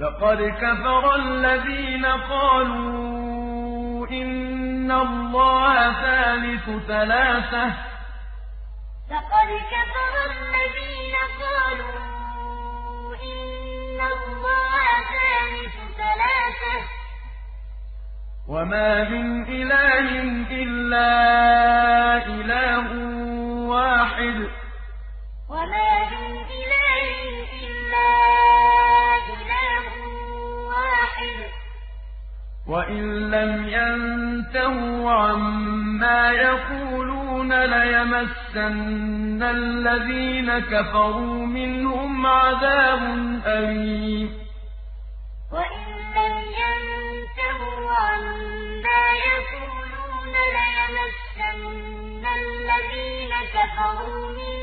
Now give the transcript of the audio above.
لقد كفر الذين قالوا إن الله ثالث ثلاثة. لقد كفر الذين قالوا إن الله ثالث ثلاثة. وما من إله إلا إله واحد. وما وَإِن لَّمْ يَنتَهُوا عَمَّا يَقُولُونَ لَيَمَسَّنَّ الَّذِينَ كَفَرُوا مِنْهُمْ عَذَابٌ أَلِيمٌ وَإِن لَّمْ يَنتَهُوا عَمَّا يَقُولُونَ لَيَمَسَّنَّ الَّذِينَ كَفَرُوا مِنْهُمْ